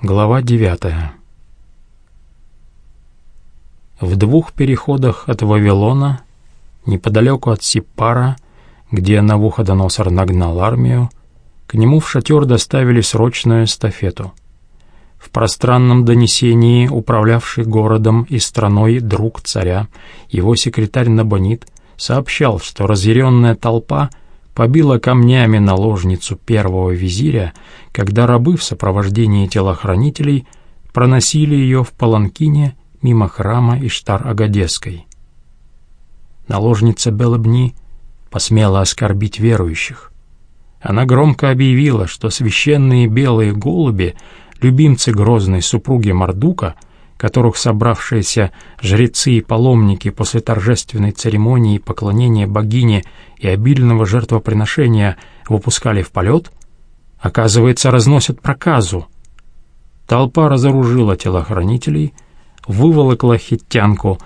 Глава 9 В двух переходах от Вавилона, неподалеку от Сиппара, где Навуходоносор нагнал армию, к нему в шатер доставили срочную эстафету. В пространном донесении управлявший городом и страной друг царя, его секретарь Набонид, сообщал, что разъяренная толпа — побила камнями наложницу первого визиря, когда рабы в сопровождении телохранителей проносили ее в паланкине мимо храма Иштар-Агадесской. Наложница Белобни посмела оскорбить верующих. Она громко объявила, что священные белые голуби, любимцы грозной супруги Мардука — которых собравшиеся жрецы и паломники после торжественной церемонии поклонения богине и обильного жертвоприношения выпускали в полет, оказывается, разносят проказу. Толпа разоружила телохранителей, выволокла хиттянку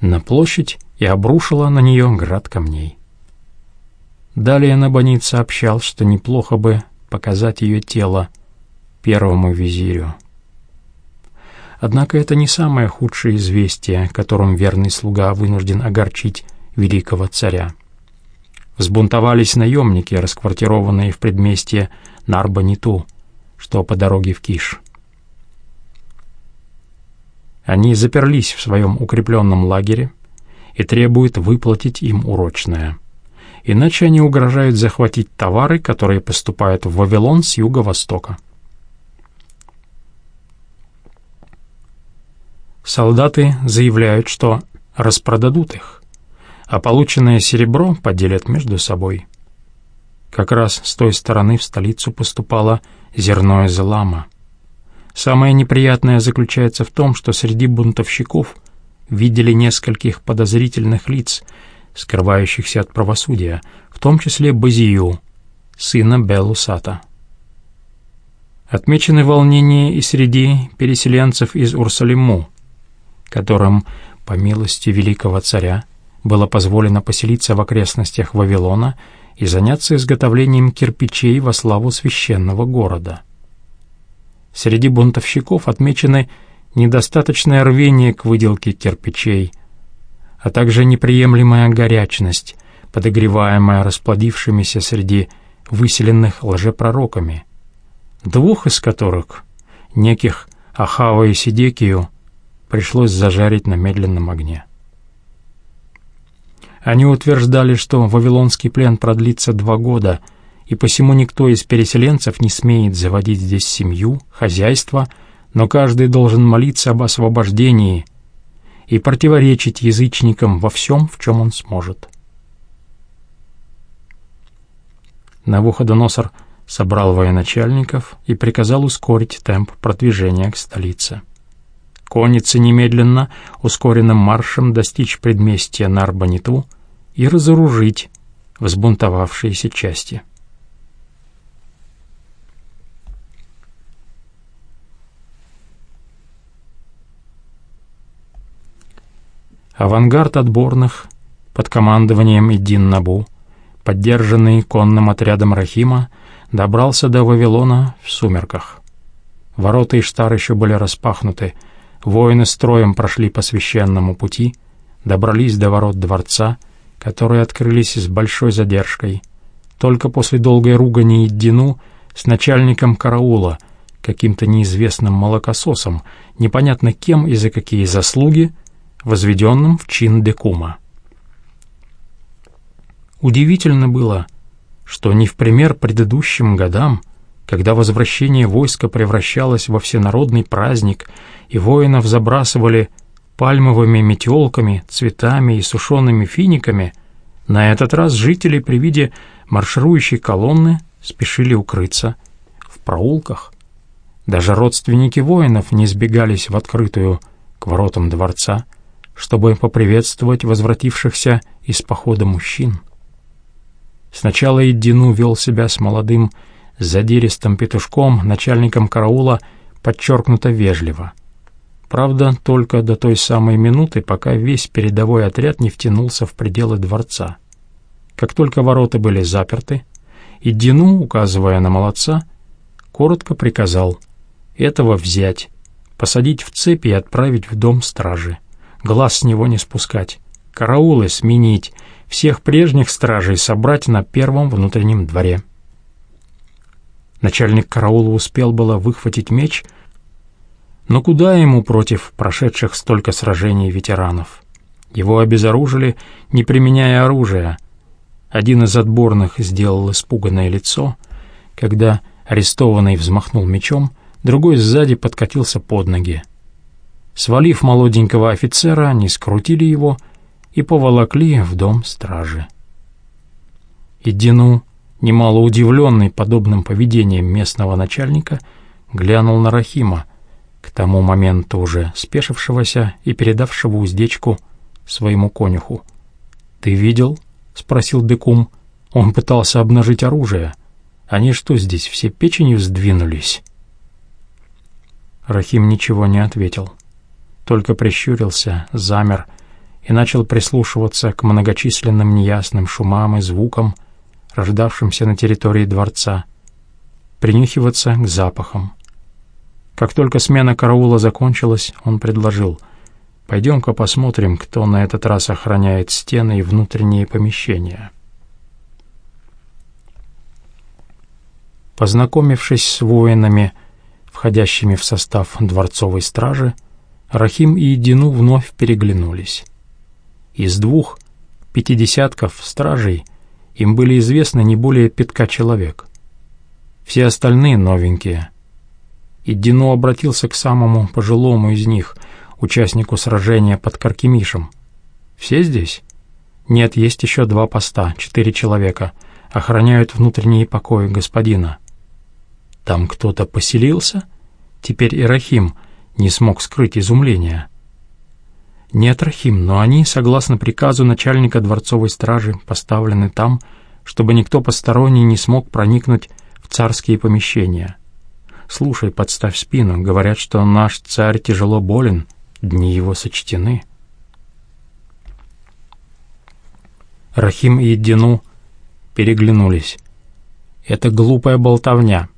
на площадь и обрушила на нее град камней. Далее Набонид сообщал, что неплохо бы показать ее тело первому визирю. Однако это не самое худшее известие, которым верный слуга вынужден огорчить великого царя. Взбунтовались наемники, расквартированные в предместье Нарбаниту, что по дороге в Киш. Они заперлись в своем укрепленном лагере и требуют выплатить им урочное. Иначе они угрожают захватить товары, которые поступают в Вавилон с юго-востока. Солдаты заявляют, что распродадут их, а полученное серебро поделят между собой. Как раз с той стороны в столицу поступало зерно из лама. Самое неприятное заключается в том, что среди бунтовщиков видели нескольких подозрительных лиц, скрывающихся от правосудия, в том числе Базию, сына Белусата. Отмечены волнения и среди переселенцев из Урсалиму, которым, по милости великого царя, было позволено поселиться в окрестностях Вавилона и заняться изготовлением кирпичей во славу священного города. Среди бунтовщиков отмечены недостаточное рвение к выделке кирпичей, а также неприемлемая горячность, подогреваемая расплодившимися среди выселенных лжепророками, двух из которых, неких Ахава и Сидекию, пришлось зажарить на медленном огне. Они утверждали, что вавилонский плен продлится два года, и посему никто из переселенцев не смеет заводить здесь семью, хозяйство, но каждый должен молиться об освобождении и противоречить язычникам во всем, в чем он сможет. Навуходоносор собрал военачальников и приказал ускорить темп продвижения к столице. Коннице немедленно, ускоренным маршем достичь предместья Нарбаниту и разоружить взбунтовавшиеся части. Авангард отборных под командованием Идин Набу, поддержанный конным отрядом Рахима, добрался до Вавилона в сумерках. Ворота Иштар еще были распахнуты, Воины строем прошли по священному пути, добрались до ворот дворца, которые открылись с большой задержкой. Только после долгой ругани и Дину с начальником караула, каким-то неизвестным молокососом, непонятно кем и за какие заслуги, возведенным в чин декума. Удивительно было, что не в пример предыдущим годам когда возвращение войска превращалось во всенародный праздник, и воинов забрасывали пальмовыми метелками, цветами и сушеными финиками, на этот раз жители при виде марширующей колонны спешили укрыться в проулках. Даже родственники воинов не сбегались в открытую к воротам дворца, чтобы поприветствовать возвратившихся из похода мужчин. Сначала Иддину вел себя с молодым задиристым петушком, начальником караула, подчеркнуто вежливо. Правда, только до той самой минуты, пока весь передовой отряд не втянулся в пределы дворца. Как только ворота были заперты, и Дину, указывая на молодца, коротко приказал Этого взять, посадить в цепи и отправить в дом стражи. Глаз с него не спускать, караулы сменить, всех прежних стражей собрать на первом внутреннем дворе. Начальник караула успел было выхватить меч, но куда ему против прошедших столько сражений ветеранов? Его обезоружили, не применяя оружия. Один из отборных сделал испуганное лицо, когда арестованный взмахнул мечом, другой сзади подкатился под ноги. Свалив молоденького офицера, они скрутили его и поволокли в дом стражи. Идину, немало удивленный подобным поведением местного начальника, глянул на Рахима, к тому моменту уже спешившегося и передавшего уздечку своему конюху. «Ты видел?» — спросил Декум. Он пытался обнажить оружие. «Они что здесь, все печенью сдвинулись?» Рахим ничего не ответил, только прищурился, замер и начал прислушиваться к многочисленным неясным шумам и звукам, рождавшимся на территории дворца, принюхиваться к запахам. Как только смена караула закончилась, он предложил «Пойдем-ка посмотрим, кто на этот раз охраняет стены и внутренние помещения». Познакомившись с воинами, входящими в состав дворцовой стражи, Рахим и Дину вновь переглянулись. Из двух пятидесятков стражей им были известны не более пятка человек. Все остальные новенькие. И Дину обратился к самому пожилому из них, участнику сражения под Каркемишем. «Все здесь?» «Нет, есть еще два поста, четыре человека. Охраняют внутренние покои господина». Там кто-то поселился? Теперь и Рахим не смог скрыть изумление. Нет, Рахим, но они, согласно приказу начальника дворцовой стражи, поставлены там, чтобы никто посторонний не смог проникнуть в царские помещения. Слушай, подставь спину, говорят, что наш царь тяжело болен, дни его сочтены. Рахим и Дину переглянулись. Это глупая болтовня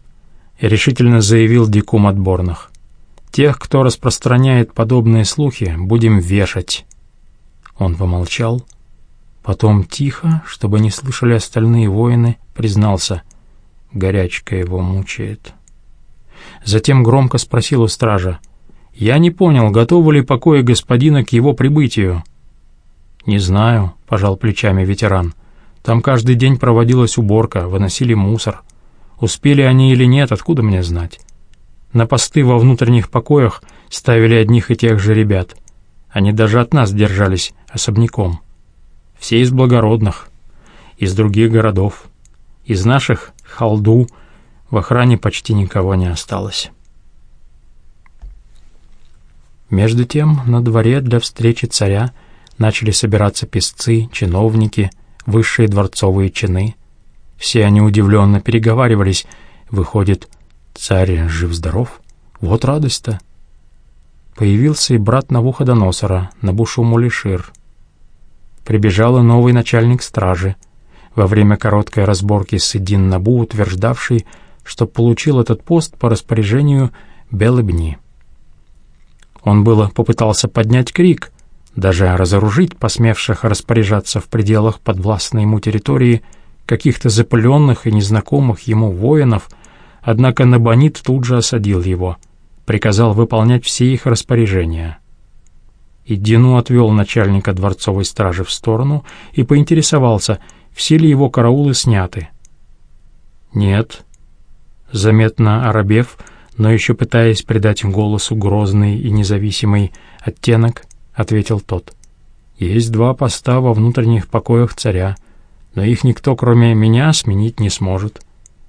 решительно заявил Дикум отборных. «Тех, кто распространяет подобные слухи, будем вешать». Он помолчал, потом тихо, чтобы не слышали остальные воины, признался. Горячка его мучает. Затем громко спросил у стража. «Я не понял, готовы ли покои господина к его прибытию?» «Не знаю», — пожал плечами ветеран. «Там каждый день проводилась уборка, выносили мусор». Успели они или нет, откуда мне знать? На посты во внутренних покоях ставили одних и тех же ребят. Они даже от нас держались особняком. Все из благородных, из других городов. Из наших — халду, в охране почти никого не осталось. Между тем на дворе для встречи царя начали собираться песцы, чиновники, высшие дворцовые чины — все они удивленно переговаривались. Выходит, царь жив-здоров? Вот радость-то. Появился и брат Навуходоносора, Набушу-Мулишир. Прибежал и новый начальник стражи, во время короткой разборки с Идин Набу, утверждавший, что получил этот пост по распоряжению Белыбни. Он было попытался поднять крик, даже разоружить посмевших распоряжаться в пределах подвластной ему территории – каких-то запыленных и незнакомых ему воинов, однако Набонит тут же осадил его, приказал выполнять все их распоряжения. Идину отвел начальника дворцовой стражи в сторону и поинтересовался, все ли его караулы сняты. «Нет», — заметно оробев, но еще пытаясь придать голосу грозный и независимый оттенок, ответил тот. «Есть два поста во внутренних покоях царя — но их никто, кроме меня, сменить не сможет.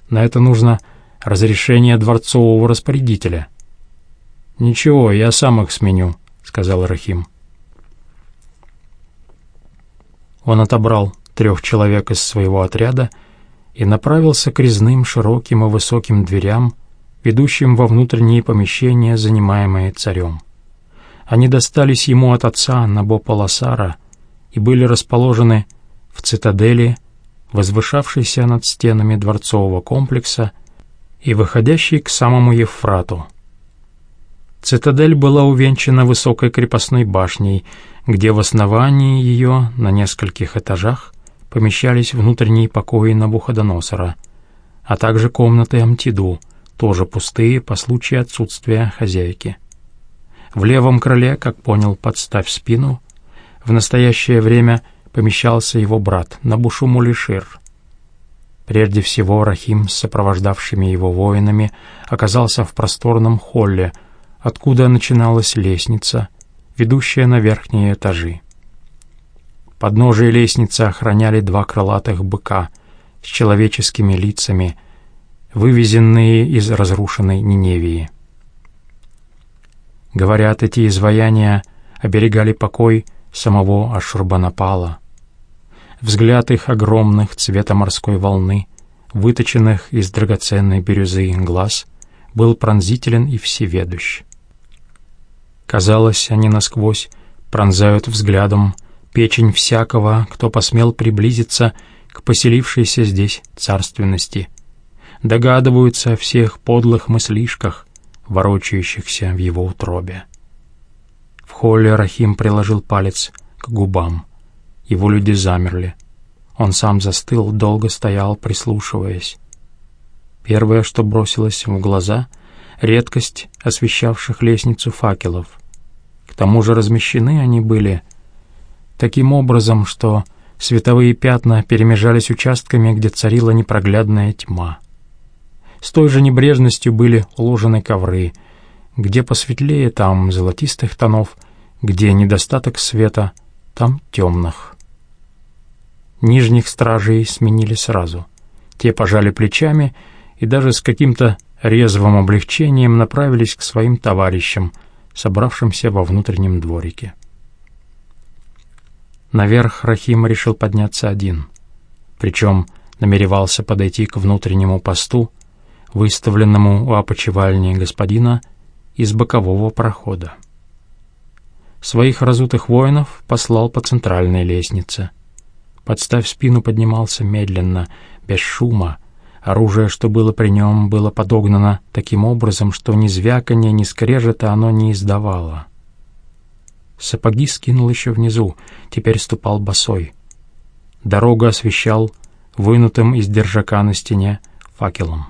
На это нужно разрешение дворцового распорядителя. «Ничего, я сам их сменю», — сказал Рахим. Он отобрал трех человек из своего отряда и направился к резным, широким и высоким дверям, ведущим во внутренние помещения, занимаемые царем. Они достались ему от отца Набополосара и были расположены в цитадели, возвышавшейся над стенами дворцового комплекса и выходящей к самому Евфрату. Цитадель была увенчана высокой крепостной башней, где в основании ее на нескольких этажах помещались внутренние покои Набуходоносора, а также комнаты Амтиду, тоже пустые по случаю отсутствия хозяйки. В левом крыле, как понял, подставь спину, в настоящее время помещался его брат Набушумулишир. Прежде всего Рахим с сопровождавшими его воинами оказался в просторном холле, откуда начиналась лестница, ведущая на верхние этажи. Подножие лестницы охраняли два крылатых быка с человеческими лицами, вывезенные из разрушенной Ниневии. Говорят, эти изваяния оберегали покой самого Ашурбанапала. Взгляд их огромных цвета морской волны, выточенных из драгоценной бирюзы глаз, был пронзителен и всеведущ. Казалось, они насквозь пронзают взглядом печень всякого, кто посмел приблизиться к поселившейся здесь царственности, догадываются о всех подлых мыслишках, ворочающихся в его утробе. В холле Рахим приложил палец к губам. Его люди замерли. Он сам застыл, долго стоял, прислушиваясь. Первое, что бросилось в глаза — редкость освещавших лестницу факелов. К тому же размещены они были таким образом, что световые пятна перемежались участками, где царила непроглядная тьма. С той же небрежностью были уложены ковры, где посветлее, там золотистых тонов, где недостаток света, там темных. Нижних стражей сменили сразу. Те пожали плечами и даже с каким-то резвым облегчением направились к своим товарищам, собравшимся во внутреннем дворике. Наверх Рахим решил подняться один, причем намеревался подойти к внутреннему посту, выставленному у опочивальни господина из бокового прохода. Своих разутых воинов послал по центральной лестнице. Подставь спину поднимался медленно, без шума. Оружие, что было при нем, было подогнано таким образом, что ни звяканья, ни скрежета оно не издавало. Сапоги скинул еще внизу, теперь ступал босой. Дорогу освещал вынутым из держака на стене факелом.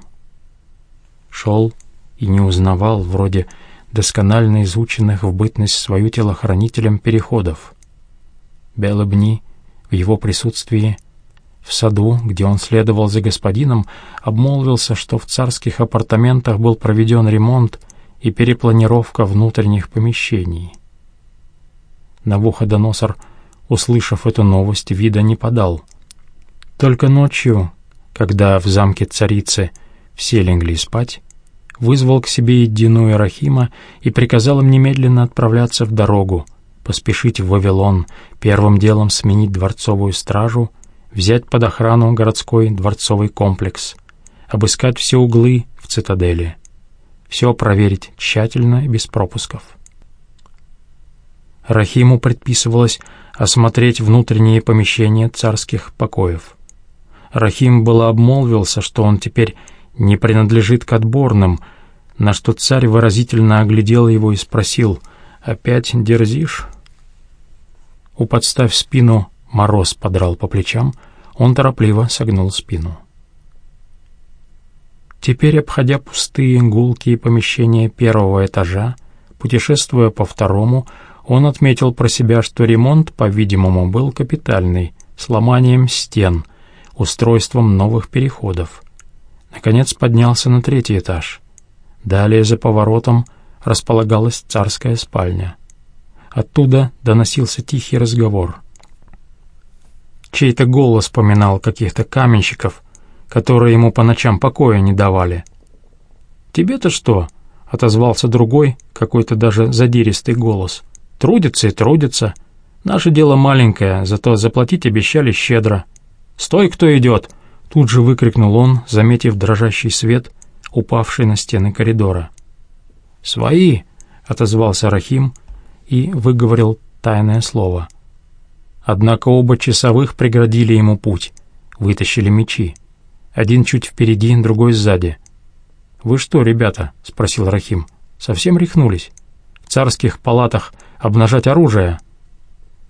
Шел и не узнавал, вроде досконально изученных в бытность свою телохранителем переходов. Белобни в его присутствии в саду, где он следовал за господином, обмолвился, что в царских апартаментах был проведен ремонт и перепланировка внутренних помещений. Навуходоносор, услышав эту новость, вида не подал. Только ночью, когда в замке царицы все легли спать, вызвал к себе Едину Рахима и приказал им немедленно отправляться в дорогу, поспешить в Вавилон, первым делом сменить дворцовую стражу, взять под охрану городской дворцовый комплекс, обыскать все углы в цитадели, все проверить тщательно и без пропусков. Рахиму предписывалось осмотреть внутренние помещения царских покоев. Рахим было обмолвился, что он теперь не принадлежит к отборным, на что царь выразительно оглядел его и спросил, «Опять дерзишь?» У подставь спину мороз подрал по плечам, он торопливо согнул спину. Теперь, обходя пустые гулкие помещения первого этажа, путешествуя по второму, он отметил про себя, что ремонт, по-видимому, был капитальный, с ломанием стен, устройством новых переходов. Наконец поднялся на третий этаж. Далее за поворотом располагалась царская спальня. Оттуда доносился тихий разговор. Чей-то голос поминал каких-то каменщиков, которые ему по ночам покоя не давали. «Тебе-то что?» — отозвался другой, какой-то даже задиристый голос — Трудится и трудится. Наше дело маленькое, зато заплатить обещали щедро. «Стой, кто идет!» Тут же выкрикнул он, заметив дрожащий свет, упавший на стены коридора. «Свои!» — отозвался Рахим и выговорил тайное слово. Однако оба часовых преградили ему путь, вытащили мечи. Один чуть впереди, другой сзади. «Вы что, ребята?» — спросил Рахим. «Совсем рехнулись? царских палатах обнажать оружие?»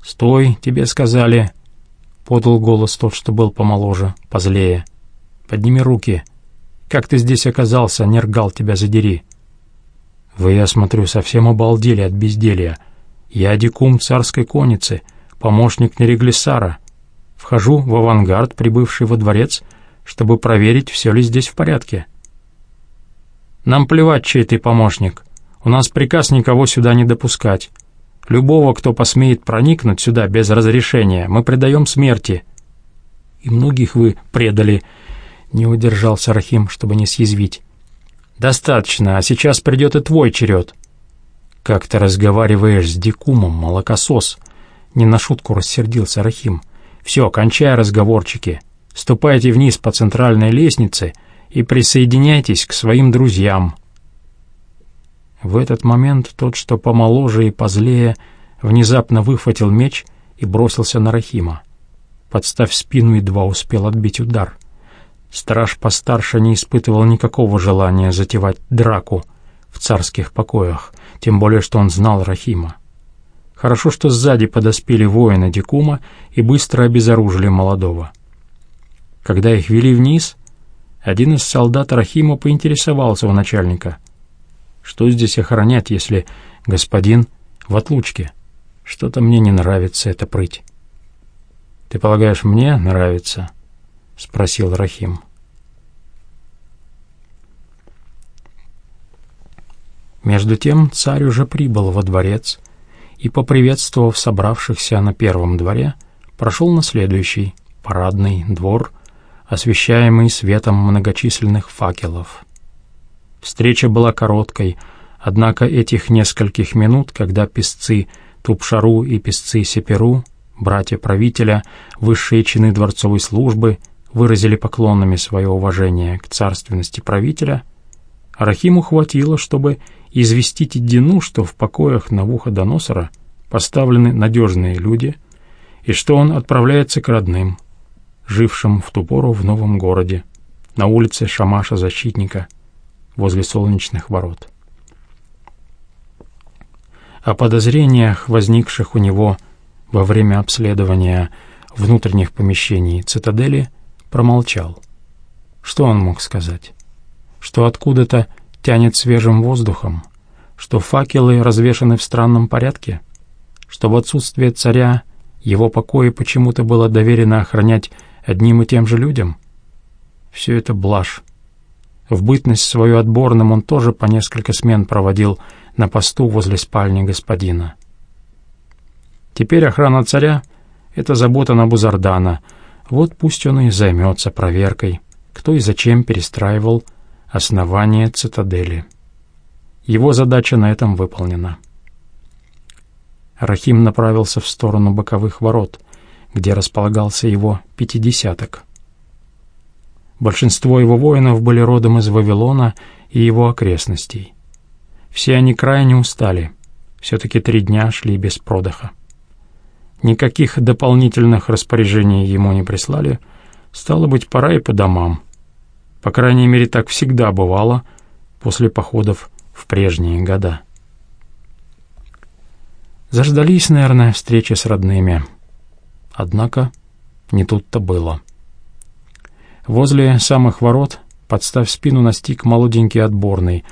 «Стой, тебе сказали», — подал голос тот, что был помоложе, позлее. «Подними руки. Как ты здесь оказался, нергал тебя задери?» «Вы, я смотрю, совсем обалдели от безделья. Я дикум царской конницы, помощник Нереглисара. Вхожу в авангард, прибывший во дворец, чтобы проверить, все ли здесь в порядке». «Нам плевать, чей ты помощник. У нас приказ никого сюда не допускать. Любого, кто посмеет проникнуть сюда без разрешения, мы предаем смерти». «И многих вы предали», — не удержался Рахим, чтобы не съязвить. «Достаточно, а сейчас придет и твой черед». «Как ты разговариваешь с Дикумом, молокосос?» Не на шутку рассердился Рахим. «Все, кончай разговорчики. Ступайте вниз по центральной лестнице и присоединяйтесь к своим друзьям». В этот момент тот, что помоложе и позлее, внезапно выхватил меч и бросился на Рахима. Подставь спину, едва успел отбить удар. Страж постарше не испытывал никакого желания затевать драку в царских покоях, тем более, что он знал Рахима. Хорошо, что сзади подоспели воины Дикума и быстро обезоружили молодого. Когда их вели вниз, один из солдат Рахима поинтересовался у начальника — что здесь охранять, если господин в отлучке? Что-то мне не нравится эта прыть. Ты полагаешь, мне нравится? Спросил Рахим. Между тем царь уже прибыл во дворец и, поприветствовав собравшихся на первом дворе, прошел на следующий, парадный двор, освещаемый светом многочисленных факелов. Встреча была короткой, однако этих нескольких минут, когда песцы Тупшару и песцы Сеперу, братья правителя, высшие чины дворцовой службы, выразили поклонами свое уважение к царственности правителя, Рахиму хватило, чтобы известить Иддину, что в покоях Навуходоносора поставлены надежные люди и что он отправляется к родным, жившим в ту пору в новом городе, на улице Шамаша-защитника – возле солнечных ворот. О подозрениях, возникших у него во время обследования внутренних помещений цитадели, промолчал. Что он мог сказать? Что откуда-то тянет свежим воздухом? Что факелы развешаны в странном порядке? Что в отсутствие царя его покои почему-то было доверено охранять одним и тем же людям? Все это блажь, в бытность свою отборным он тоже по несколько смен проводил на посту возле спальни господина. Теперь охрана царя — это забота Набузардана. Вот пусть он и займется проверкой, кто и зачем перестраивал основание цитадели. Его задача на этом выполнена. Рахим направился в сторону боковых ворот, где располагался его пятидесяток — Большинство его воинов были родом из Вавилона и его окрестностей. Все они крайне устали. Все-таки три дня шли без продыха. Никаких дополнительных распоряжений ему не прислали. Стало быть, пора и по домам. По крайней мере, так всегда бывало после походов в прежние года. Заждались, наверное, встречи с родными. Однако не тут-то было. Возле самых ворот, подставь спину, настиг молоденький отборный,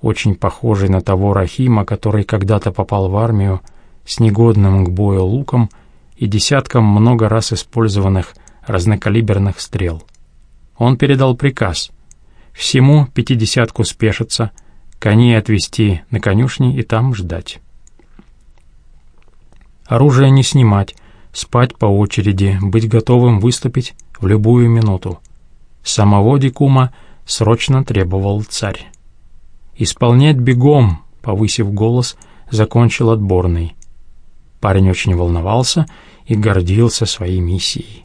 очень похожий на того Рахима, который когда-то попал в армию, с негодным к бою луком и десятком много раз использованных разнокалиберных стрел. Он передал приказ всему пятидесятку спешиться, коней отвести на конюшни и там ждать. Оружие не снимать, спать по очереди, быть готовым выступить в любую минуту. Самого Дикума срочно требовал царь. «Исполнять бегом», — повысив голос, закончил отборный. Парень очень волновался и гордился своей миссией.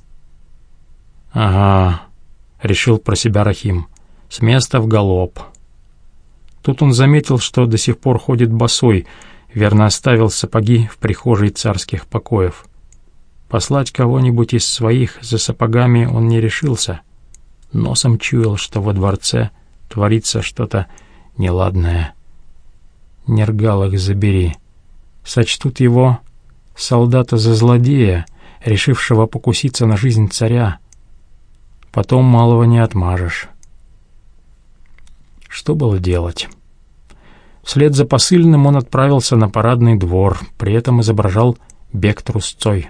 «Ага», — решил про себя Рахим, — «с места в галоп». Тут он заметил, что до сих пор ходит босой, верно оставил сапоги в прихожей царских покоев. Послать кого-нибудь из своих за сапогами он не решился — Носом чуял, что во дворце творится что-то неладное. Нергал их забери. Сочтут его солдата за злодея, решившего покуситься на жизнь царя. Потом малого не отмажешь. Что было делать? Вслед за посыльным он отправился на парадный двор, при этом изображал бег трусцой.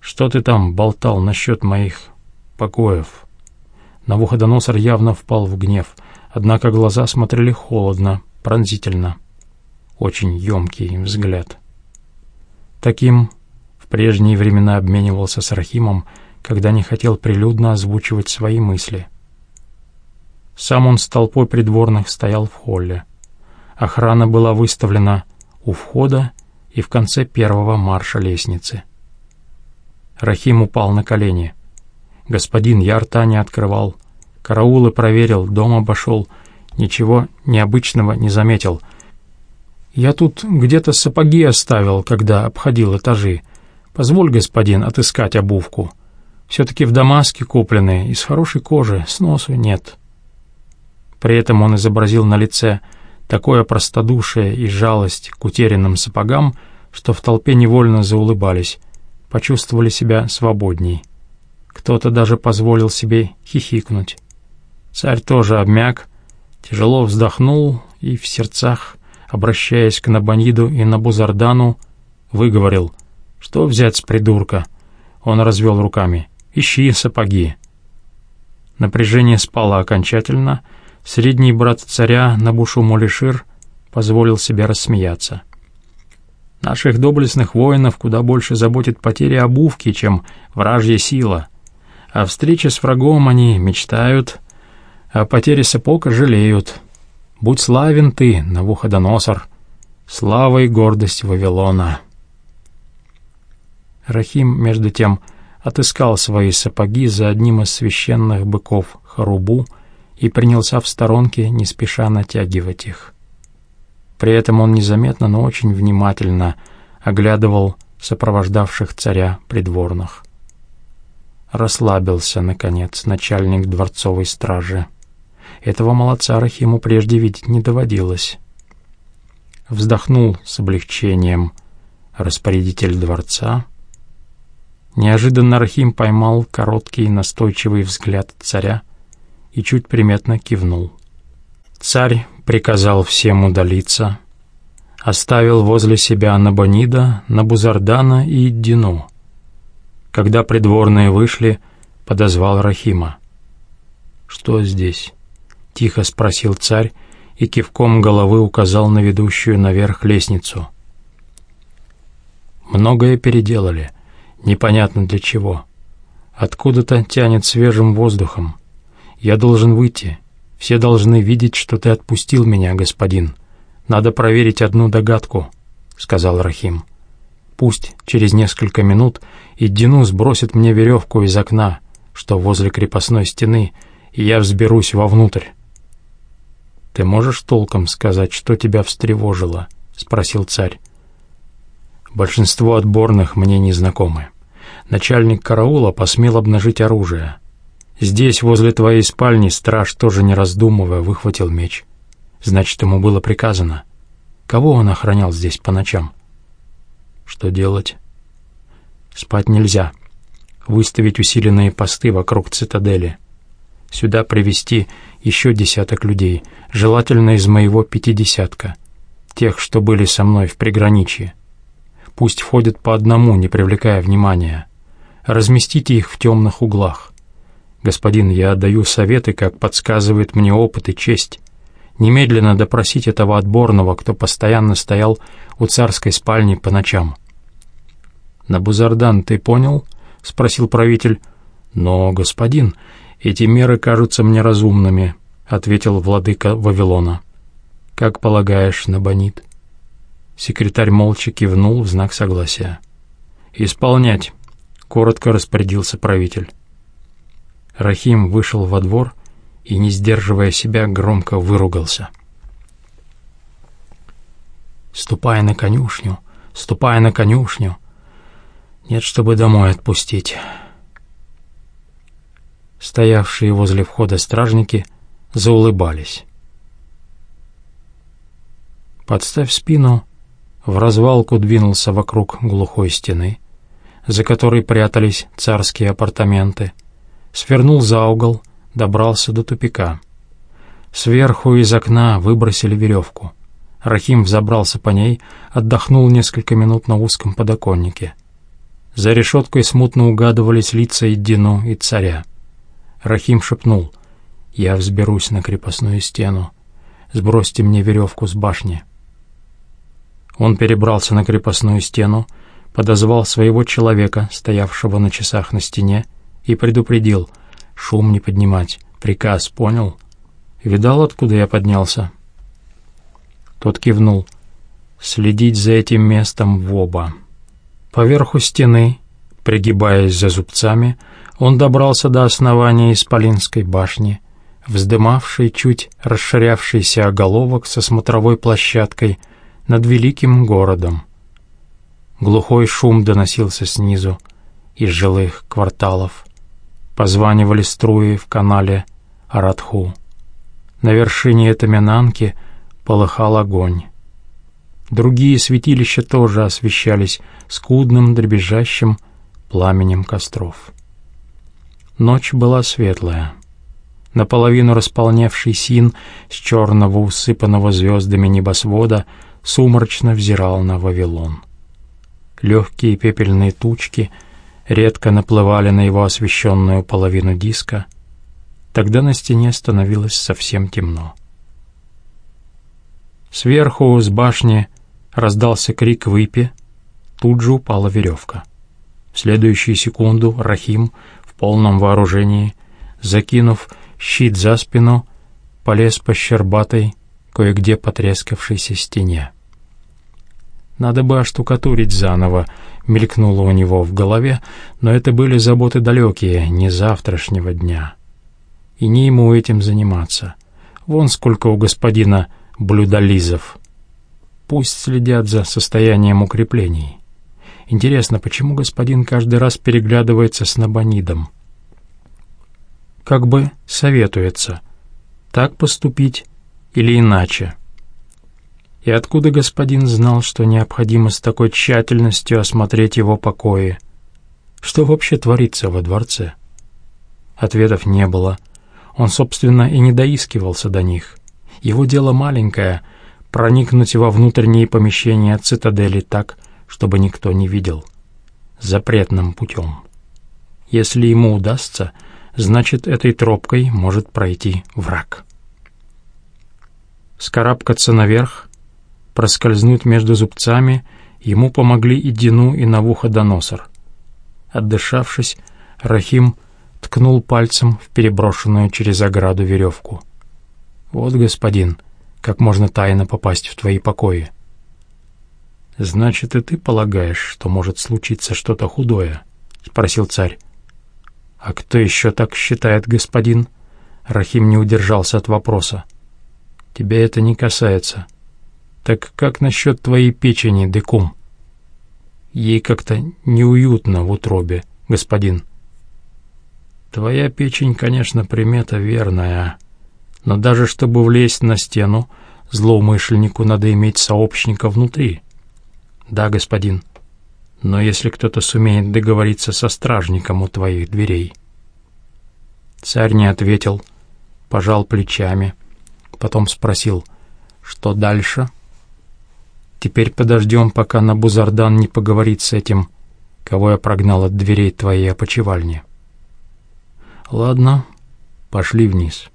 «Что ты там болтал насчет моих покоев?» Навуходоносор явно впал в гнев, однако глаза смотрели холодно, пронзительно. Очень емкий взгляд. Таким в прежние времена обменивался с Рахимом, когда не хотел прилюдно озвучивать свои мысли. Сам он с толпой придворных стоял в холле. Охрана была выставлена у входа и в конце первого марша лестницы. Рахим упал на колени. Господин, я рта не открывал. Караулы проверил, дом обошел. Ничего необычного не заметил. Я тут где-то сапоги оставил, когда обходил этажи. Позволь, господин, отыскать обувку. Все-таки в Дамаске куплены, из хорошей кожи, сносу нет. При этом он изобразил на лице такое простодушие и жалость к утерянным сапогам, что в толпе невольно заулыбались, почувствовали себя свободней. Кто-то даже позволил себе хихикнуть. Царь тоже обмяк, тяжело вздохнул и в сердцах, обращаясь к Набаниду и Набузардану, выговорил, что взять с придурка. Он развел руками. «Ищи сапоги». Напряжение спало окончательно. Средний брат царя Набушу Молишир позволил себе рассмеяться. Наших доблестных воинов куда больше заботит потеря обувки, чем вражья сила. О встрече с врагом они мечтают, а потере сапог жалеют. Будь славен ты, Навуходоносор, слава и гордость Вавилона. Рахим, между тем, отыскал свои сапоги за одним из священных быков Харубу и принялся в сторонке, не спеша натягивать их. При этом он незаметно, но очень внимательно оглядывал сопровождавших царя придворных. Расслабился, наконец, начальник дворцовой стражи. Этого молодца Рахиму прежде видеть не доводилось. Вздохнул с облегчением распорядитель дворца. Неожиданно Рахим поймал короткий настойчивый взгляд царя и чуть приметно кивнул. Царь приказал всем удалиться, оставил возле себя Набонида, Набузардана и Иддину. Когда придворные вышли, подозвал Рахима. «Что здесь?» — тихо спросил царь и кивком головы указал на ведущую наверх лестницу. Многое переделали, непонятно для чего. Откуда-то тянет свежим воздухом. Я должен выйти, все должны видеть, что ты отпустил меня, господин. Надо проверить одну догадку», — сказал Рахим. «Пусть через несколько минут Иддину сбросит мне веревку из окна, что возле крепостной стены, и я взберусь вовнутрь». «Ты можешь толком сказать, что тебя встревожило?» — спросил царь. «Большинство отборных мне не знакомы. Начальник караула посмел обнажить оружие». Здесь, возле твоей спальни, страж, тоже не раздумывая, выхватил меч. Значит, ему было приказано. Кого он охранял здесь по ночам? Что делать? Спать нельзя. Выставить усиленные посты вокруг цитадели. Сюда привести еще десяток людей, желательно из моего пятидесятка, тех, что были со мной в приграничье. Пусть входят по одному, не привлекая внимания. Разместите их в темных углах. Господин, я даю советы, как подсказывает мне опыт и честь. Немедленно допросить этого отборного, кто постоянно стоял у царской спальни по ночам. «Набузардан, ты понял?» — спросил правитель. «Но, господин, эти меры кажутся мне разумными», — ответил владыка Вавилона. «Как полагаешь, Набонит?» Секретарь молча кивнул в знак согласия. «Исполнять», — коротко распорядился правитель. Рахим вышел во двор и, не сдерживая себя, громко выругался. «Ступай на конюшню, ступай на конюшню. Нет, чтобы домой отпустить». Стоявшие возле входа стражники заулыбались. Подставь спину, в развалку двинулся вокруг глухой стены, за которой прятались царские апартаменты, свернул за угол, добрался до тупика. Сверху из окна выбросили веревку. Рахим взобрался по ней, отдохнул несколько минут на узком подоконнике. За решеткой смутно угадывались лица Иддину и царя. Рахим шепнул, «Я взберусь на крепостную стену. Сбросьте мне веревку с башни». Он перебрался на крепостную стену, подозвал своего человека, стоявшего на часах на стене, и предупредил, шум не поднимать, приказ, понял? Видал, откуда я поднялся?» Тот кивнул. «Следить за этим местом в оба». Поверху стены, пригибаясь за зубцами, он добрался до основания Исполинской башни, вздымавшей чуть расширявшийся оголовок со смотровой площадкой над великим городом. Глухой шум доносился снизу, из жилых кварталов. Позванивали струи в канале Аратху. На вершине Этаминанки полыхал огонь. Другие святилища тоже освещались скудным дребезжащим пламенем костров. Ночь была светлая. Наполовину располневший син с черного усыпанного звездами небосвода сумрачно взирал на Вавилон. Легкие пепельные тучки редко наплывали на его освещенную половину диска. Тогда на стене становилось совсем темно. Сверху, с башни, раздался крик «Выпи!» Тут же упала веревка. В следующую секунду Рахим в полном вооружении, закинув щит за спину, полез по щербатой, кое-где потрескавшейся стене. «Надо бы оштукатурить заново», — мелькнуло у него в голове, но это были заботы далекие, не завтрашнего дня. И не ему этим заниматься. Вон сколько у господина блюдолизов. Пусть следят за состоянием укреплений. Интересно, почему господин каждый раз переглядывается с Набонидом? Как бы советуется, так поступить или иначе. И откуда господин знал, что необходимо с такой тщательностью осмотреть его покои? Что вообще творится во дворце? Ответов не было. Он, собственно, и не доискивался до них. Его дело маленькое — проникнуть во внутренние помещения цитадели так, чтобы никто не видел. Запретным путем. Если ему удастся, значит, этой тропкой может пройти враг. Скарабкаться наверх, проскользнуть между зубцами, ему помогли и Дину, и Навуходоносор. Отдышавшись, Рахим ткнул пальцем в переброшенную через ограду веревку. «Вот, господин, как можно тайно попасть в твои покои». «Значит, и ты полагаешь, что может случиться что-то худое?» — спросил царь. «А кто еще так считает, господин?» Рахим не удержался от вопроса. «Тебя это не касается». Так как насчет твоей печени, Декум? Ей как-то неуютно в утробе, господин. Твоя печень, конечно, примета верная, но даже чтобы влезть на стену, злоумышленнику надо иметь сообщника внутри. Да, господин, но если кто-то сумеет договориться со стражником у твоих дверей. Царь не ответил, пожал плечами, потом спросил, что дальше — Теперь подождем, пока Набузардан не поговорит с этим, кого я прогнал от дверей твоей опочивальни. Ладно, пошли вниз».